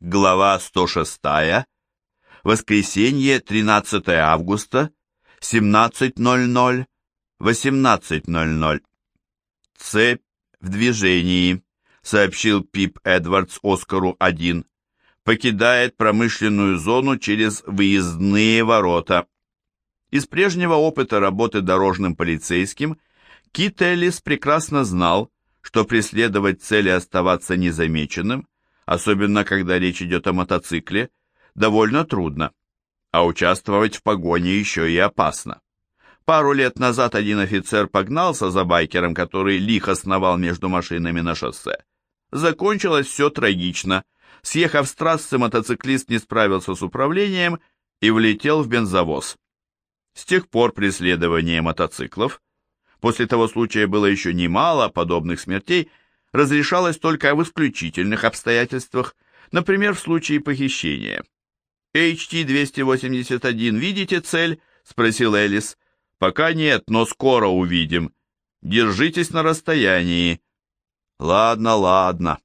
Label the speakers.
Speaker 1: Глава 106. Воскресенье, 13 августа, 17.00, 18.00. Цепь в движении, сообщил Пип Эдвардс Оскару-1. Покидает промышленную зону через выездные ворота. Из прежнего опыта работы дорожным полицейским Кит Эллис прекрасно знал, что преследовать цели оставаться незамеченным – особенно когда речь идет о мотоцикле, довольно трудно, а участвовать в погоне еще и опасно. Пару лет назад один офицер погнался за байкером, который лихо сновал между машинами на шоссе. Закончилось все трагично. Съехав с трассы, мотоциклист не справился с управлением и влетел в бензовоз. С тех пор преследование мотоциклов, после того случая было еще немало подобных смертей, разрешалось только в исключительных обстоятельствах, например, в случае похищения. «HT-281, видите цель?» — спросил Элис. «Пока нет, но скоро увидим. Держитесь на расстоянии». «Ладно, ладно».